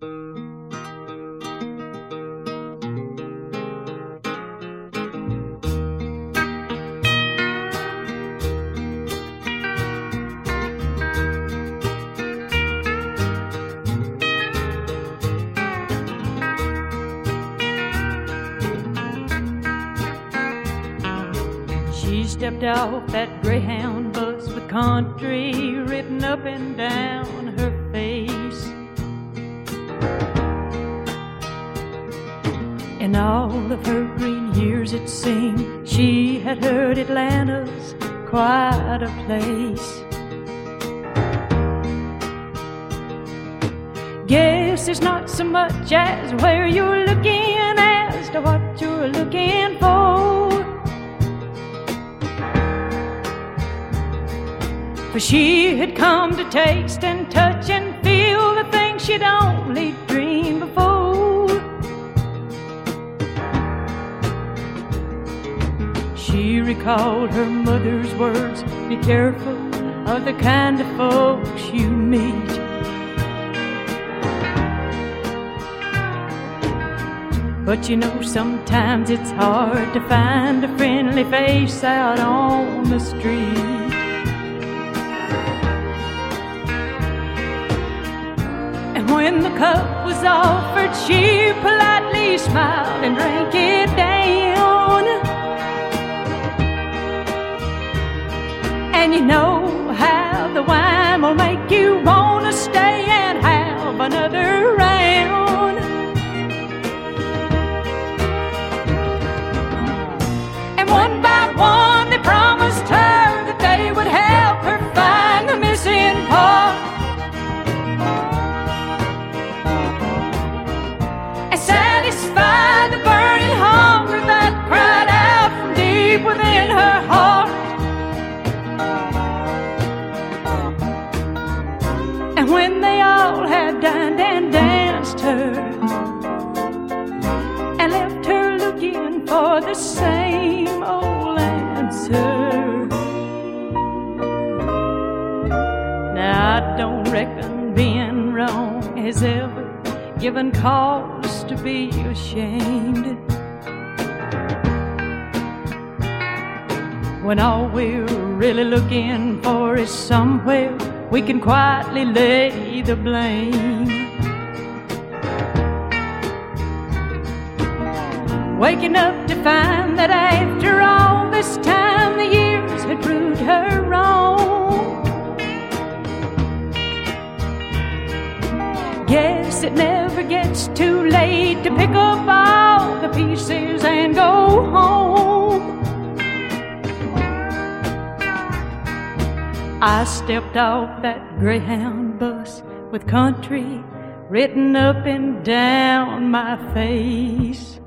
She stepped off that Greyhound bus with country written up and down In all of her green years, it seemed she had heard Atlanta's quite a place. Guess it's not so much as where you're looking as to what you're looking for. For she had come to taste and touch and feel the things she'd only recalled her mother's words Be careful of the kind of folks you meet. But you know, sometimes it's hard to find a friendly face out on the street. And when the cup was offered, she politely smiled and drank it down. And you know how the wine will make you wanna stay and have another round. And one by one, they promised her that they would help her find the missing part. and satisfy the burning hunger that cried out from deep within her heart. Has ever given cause to be ashamed. When all we're really looking for is somewhere we can quietly lay the blame. Waking up to find that after all It never gets too late to pick up all the pieces and go home. I stepped off that Greyhound bus with country written up and down my face.